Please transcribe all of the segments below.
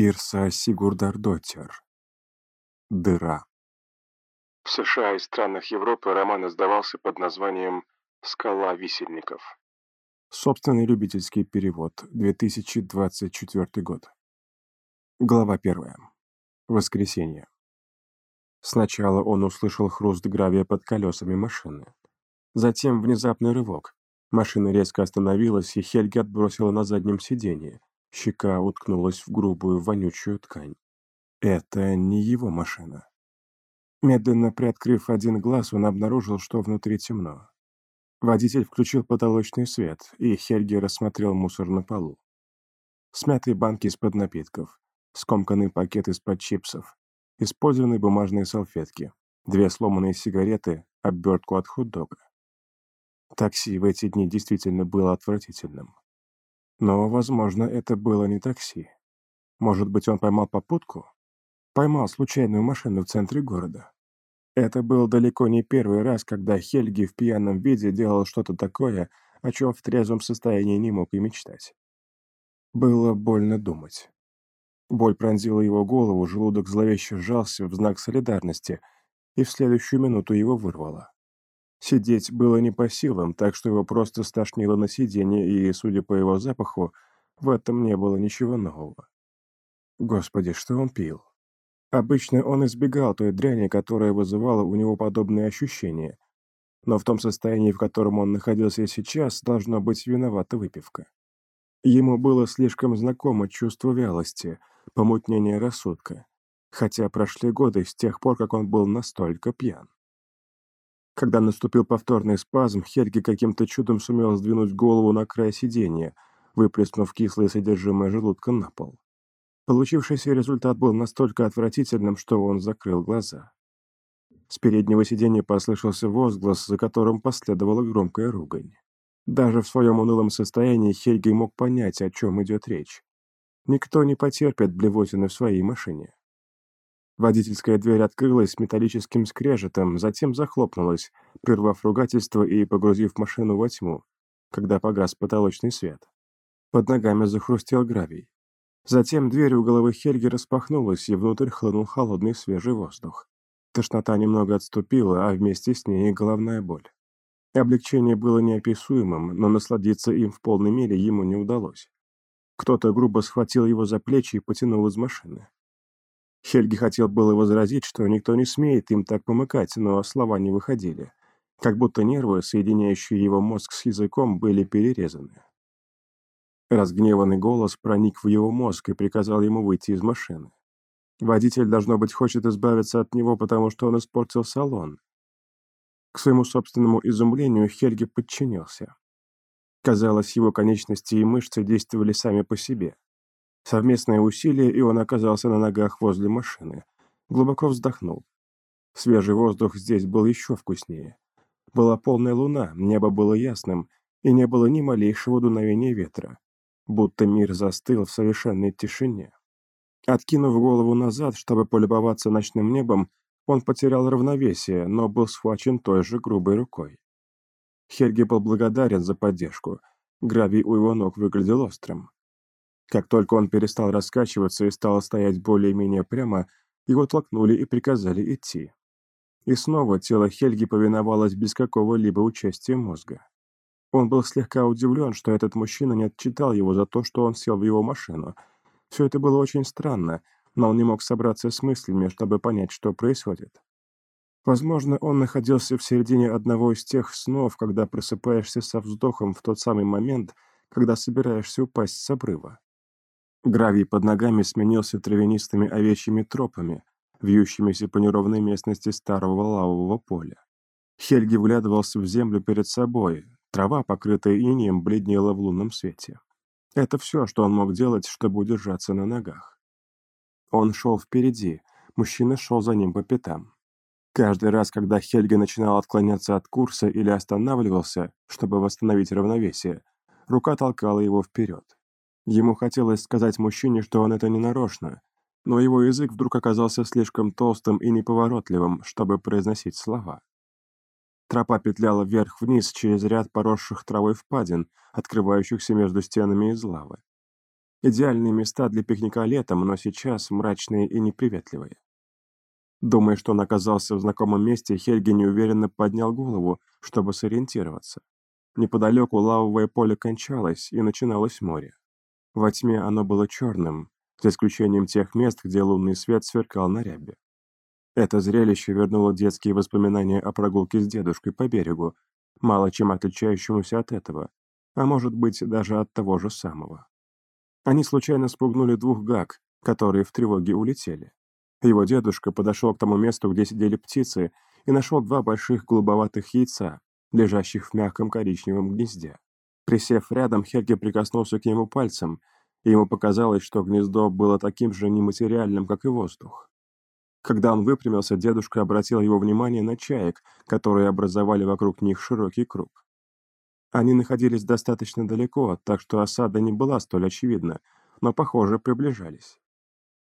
Ирса Сигурдардотер. Дыра. В США и странах Европы роман издавался под названием «Скала висельников». Собственный любительский перевод. 2024 год. Глава первая. Воскресенье. Сначала он услышал хруст гравия под колесами машины. Затем внезапный рывок. Машина резко остановилась, и Хельги отбросила на заднем сиденье. Щека уткнулась в грубую вонючую ткань. Это не его машина. Медленно приоткрыв один глаз, он обнаружил, что внутри темно. Водитель включил потолочный свет, и Хельги рассмотрел мусор на полу. Смятые банки из-под напитков, скомканный пакет из-под чипсов, использованные бумажные салфетки, две сломанные сигареты, обертку от хот-дога. Такси в эти дни действительно было отвратительным. Но, возможно, это было не такси. Может быть, он поймал попутку? Поймал случайную машину в центре города. Это был далеко не первый раз, когда Хельги в пьяном виде делал что-то такое, о чем в трезвом состоянии не мог и мечтать. Было больно думать. Боль пронзила его голову, желудок зловеще сжался в знак солидарности, и в следующую минуту его вырвало. Сидеть было не по силам, так что его просто стошнило на сиденье, и, судя по его запаху, в этом не было ничего нового. Господи, что он пил? Обычно он избегал той дряни, которая вызывала у него подобные ощущения. Но в том состоянии, в котором он находился сейчас, должно быть виновата выпивка. Ему было слишком знакомо чувство вялости, помутнение рассудка, хотя прошли годы с тех пор, как он был настолько пьян. Когда наступил повторный спазм, Хельги каким-то чудом сумел сдвинуть голову на край сиденья, выплеснув кислое содержимое желудка на пол. Получившийся результат был настолько отвратительным, что он закрыл глаза. С переднего сиденья послышался возглас, за которым последовала громкая ругань. Даже в своем унылом состоянии Хельги мог понять, о чем идет речь. Никто не потерпит блевотины в своей машине. Водительская дверь открылась металлическим скрежетом, затем захлопнулась, прервав ругательство и погрузив машину во тьму, когда погас потолочный свет. Под ногами захрустел гравий. Затем дверь у головы Хельги распахнулась, и внутрь хлынул холодный свежий воздух. Тошнота немного отступила, а вместе с ней и головная боль. Облегчение было неописуемым, но насладиться им в полной мере ему не удалось. Кто-то грубо схватил его за плечи и потянул из машины. Хельги хотел было возразить, что никто не смеет им так помыкать, но слова не выходили. Как будто нервы, соединяющие его мозг с языком, были перерезаны. Разгневанный голос проник в его мозг и приказал ему выйти из машины. Водитель, должно быть, хочет избавиться от него, потому что он испортил салон. К своему собственному изумлению Хельги подчинился. Казалось, его конечности и мышцы действовали сами по себе. Совместное усилие, и он оказался на ногах возле машины. Глубоко вздохнул. Свежий воздух здесь был еще вкуснее. Была полная луна, небо было ясным, и не было ни малейшего дуновения ветра. Будто мир застыл в совершенной тишине. Откинув голову назад, чтобы полюбоваться ночным небом, он потерял равновесие, но был схвачен той же грубой рукой. Хельги был благодарен за поддержку. Гравий у его ног выглядел острым. Как только он перестал раскачиваться и стал стоять более-менее прямо, его толкнули и приказали идти. И снова тело Хельги повиновалось без какого-либо участия мозга. Он был слегка удивлен, что этот мужчина не отчитал его за то, что он сел в его машину. Все это было очень странно, но он не мог собраться с мыслями, чтобы понять, что происходит. Возможно, он находился в середине одного из тех снов, когда просыпаешься со вздохом в тот самый момент, когда собираешься упасть с обрыва. Гравий под ногами сменился травянистыми овечьими тропами, вьющимися по неровной местности старого лавового поля. Хельги вглядывался в землю перед собой, трава, покрытая инеем, бледнела в лунном свете. Это все, что он мог делать, чтобы удержаться на ногах. Он шел впереди, мужчина шел за ним по пятам. Каждый раз, когда Хельга начинал отклоняться от курса или останавливался, чтобы восстановить равновесие, рука толкала его вперед. Ему хотелось сказать мужчине, что он это не нарочно, но его язык вдруг оказался слишком толстым и неповоротливым, чтобы произносить слова. Тропа петляла вверх-вниз через ряд поросших травой впадин, открывающихся между стенами из лавы. Идеальные места для пикника летом, но сейчас мрачные и неприветливые. Думая, что он оказался в знакомом месте, Хельги неуверенно поднял голову, чтобы сориентироваться. Неподалеку лавовое поле кончалось, и начиналось море. Во тьме оно было черным, за исключением тех мест, где лунный свет сверкал на рябе. Это зрелище вернуло детские воспоминания о прогулке с дедушкой по берегу, мало чем отличающемуся от этого, а может быть даже от того же самого. Они случайно спугнули двух гаг, которые в тревоге улетели. Его дедушка подошел к тому месту, где сидели птицы, и нашел два больших голубоватых яйца, лежащих в мягком коричневом гнезде. Присев рядом, Хельги прикоснулся к нему пальцем, и ему показалось, что гнездо было таким же нематериальным, как и воздух. Когда он выпрямился, дедушка обратил его внимание на чаек, которые образовали вокруг них широкий круг. Они находились достаточно далеко, так что осада не была столь очевидна, но, похоже, приближались.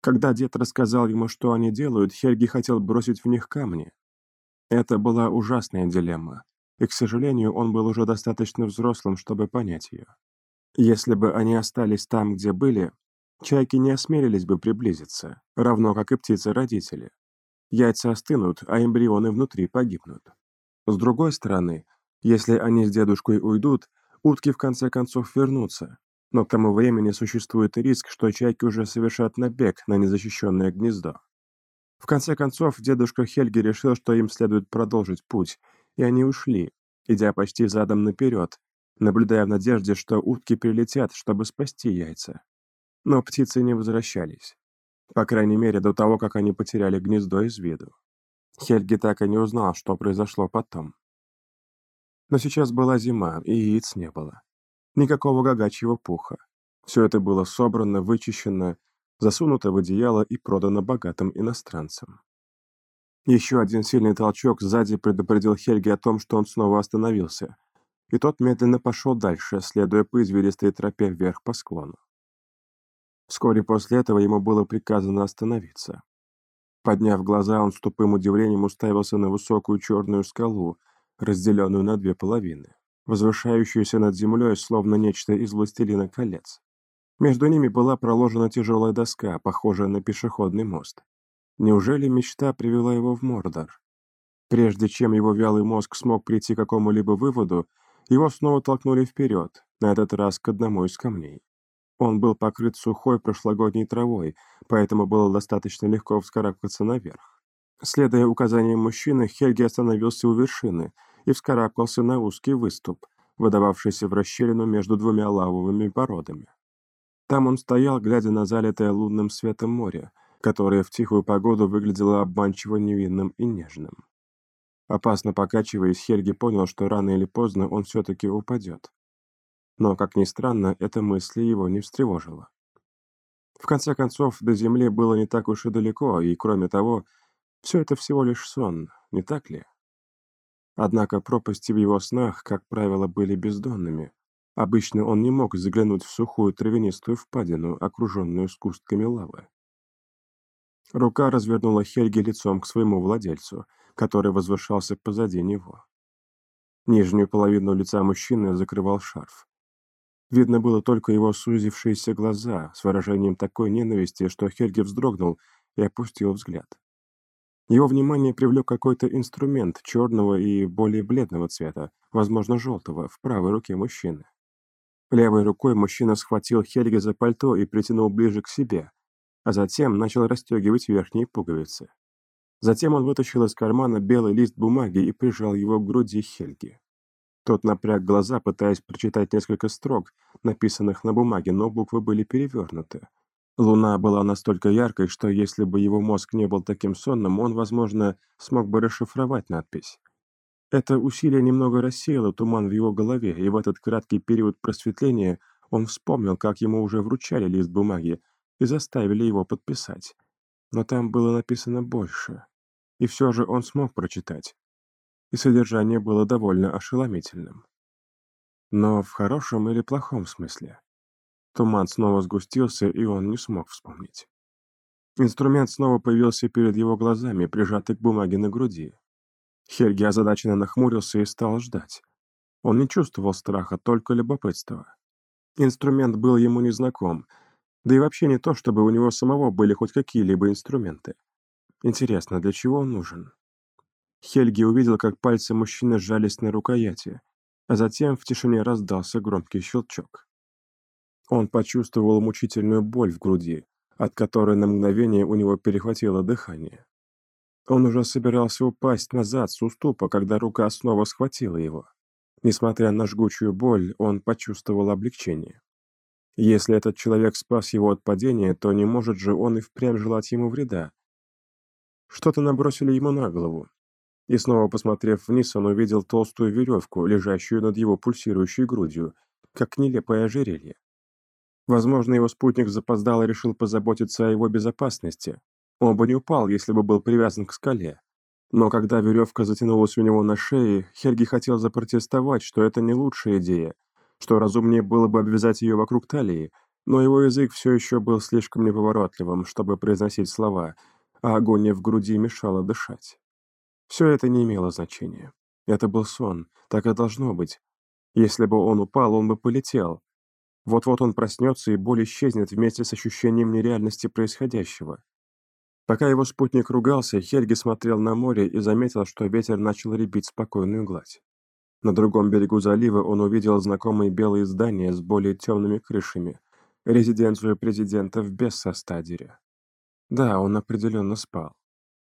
Когда дед рассказал ему, что они делают, Хельги хотел бросить в них камни. Это была ужасная дилемма и, к сожалению, он был уже достаточно взрослым, чтобы понять ее. Если бы они остались там, где были, чайки не осмелились бы приблизиться, равно как и птицы-родители. Яйца остынут, а эмбрионы внутри погибнут. С другой стороны, если они с дедушкой уйдут, утки в конце концов вернутся, но к тому времени существует риск, что чайки уже совершат набег на незащищенное гнездо. В конце концов, дедушка Хельги решил, что им следует продолжить путь, и они ушли, идя почти задом наперед, наблюдая в надежде, что утки прилетят, чтобы спасти яйца. Но птицы не возвращались. По крайней мере, до того, как они потеряли гнездо из виду. Хельги так и не узнал, что произошло потом. Но сейчас была зима, и яиц не было. Никакого гагачьего пуха. Все это было собрано, вычищено, засунуто в одеяло и продано богатым иностранцам. Еще один сильный толчок сзади предупредил Хельги о том, что он снова остановился, и тот медленно пошел дальше, следуя по извилистой тропе вверх по склону. Вскоре после этого ему было приказано остановиться. Подняв глаза, он с тупым удивлением уставился на высокую черную скалу, разделенную на две половины, возвышающуюся над землей, словно нечто из «Властелина колец». Между ними была проложена тяжелая доска, похожая на пешеходный мост. Неужели мечта привела его в Мордор? Прежде чем его вялый мозг смог прийти к какому-либо выводу, его снова толкнули вперед, на этот раз к одному из камней. Он был покрыт сухой прошлогодней травой, поэтому было достаточно легко вскарабкаться наверх. Следуя указаниям мужчины, Хельги остановился у вершины и вскарабкался на узкий выступ, выдававшийся в расщелину между двумя лавовыми породами. Там он стоял, глядя на залитое лунным светом море, которое в тихую погоду выглядело обманчиво невинным и нежным. Опасно покачиваясь, Хельги понял, что рано или поздно он все-таки упадет. Но, как ни странно, эта мысль его не встревожила. В конце концов, до земли было не так уж и далеко, и, кроме того, все это всего лишь сон, не так ли? Однако пропасти в его снах, как правило, были бездонными. Обычно он не мог заглянуть в сухую травянистую впадину, окруженную скустками лавы. Рука развернула Хельги лицом к своему владельцу, который возвышался позади него. Нижнюю половину лица мужчины закрывал шарф. Видно было только его сузившиеся глаза с выражением такой ненависти, что Хельги вздрогнул и опустил взгляд. Его внимание привлек какой-то инструмент черного и более бледного цвета, возможно, желтого, в правой руке мужчины. Левой рукой мужчина схватил Хельги за пальто и притянул ближе к себе, а затем начал расстегивать верхние пуговицы. Затем он вытащил из кармана белый лист бумаги и прижал его к груди Хельги. Тот напряг глаза, пытаясь прочитать несколько строк, написанных на бумаге, но буквы были перевернуты. Луна была настолько яркой, что если бы его мозг не был таким сонным, он, возможно, смог бы расшифровать надпись. Это усилие немного рассеяло туман в его голове, и в этот краткий период просветления он вспомнил, как ему уже вручали лист бумаги, и заставили его подписать. Но там было написано больше. И все же он смог прочитать. И содержание было довольно ошеломительным. Но в хорошем или плохом смысле. Туман снова сгустился, и он не смог вспомнить. Инструмент снова появился перед его глазами, прижатый к бумаге на груди. Хельги озадаченно нахмурился и стал ждать. Он не чувствовал страха, только любопытства. Инструмент был ему незнаком, Да и вообще не то, чтобы у него самого были хоть какие-либо инструменты. Интересно, для чего он нужен? Хельги увидел, как пальцы мужчины сжались на рукояти, а затем в тишине раздался громкий щелчок. Он почувствовал мучительную боль в груди, от которой на мгновение у него перехватило дыхание. Он уже собирался упасть назад с уступа, когда рука снова схватила его. Несмотря на жгучую боль, он почувствовал облегчение. Если этот человек спас его от падения, то не может же он и впрямь желать ему вреда. Что-то набросили ему на голову. И снова посмотрев вниз, он увидел толстую веревку, лежащую над его пульсирующей грудью, как нелепое ожерелье. Возможно, его спутник запоздало решил позаботиться о его безопасности. Он бы не упал, если бы был привязан к скале. Но когда веревка затянулась у него на шее, Хельги хотел запротестовать, что это не лучшая идея, что разумнее было бы обвязать ее вокруг талии, но его язык все еще был слишком неповоротливым, чтобы произносить слова, а агония в груди мешала дышать. Все это не имело значения. Это был сон, так и должно быть. Если бы он упал, он бы полетел, вот-вот он проснется, и боль исчезнет вместе с ощущением нереальности происходящего. Пока его спутник ругался, Хельги смотрел на море и заметил, что ветер начал ребить спокойную гладь. На другом берегу залива он увидел знакомые белые здания с более темными крышами, резиденцию президента в Бессостадере. Да, он определенно спал.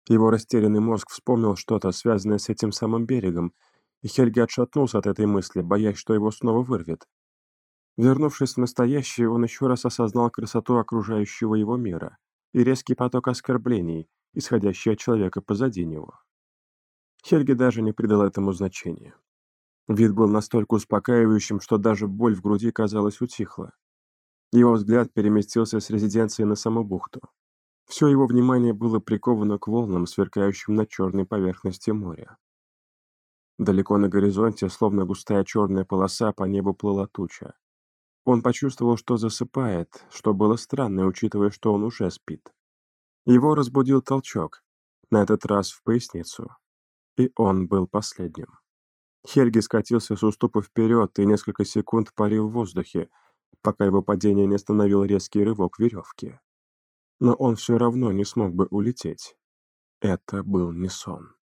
Его растерянный мозг вспомнил что-то, связанное с этим самым берегом, и Хельги отшатнулся от этой мысли, боясь, что его снова вырвет. Вернувшись в настоящее, он еще раз осознал красоту окружающего его мира и резкий поток оскорблений, исходящий от человека позади него. Хельги даже не придал этому значения. Вид был настолько успокаивающим, что даже боль в груди, казалось, утихла. Его взгляд переместился с резиденции на саму бухту. Все его внимание было приковано к волнам, сверкающим на черной поверхности моря. Далеко на горизонте, словно густая черная полоса, по небу плыла туча. Он почувствовал, что засыпает, что было странно, учитывая, что он уже спит. Его разбудил толчок, на этот раз в поясницу. И он был последним. Хельги скатился с уступа вперед и несколько секунд парил в воздухе, пока его падение не остановил резкий рывок веревки. Но он все равно не смог бы улететь. Это был не сон.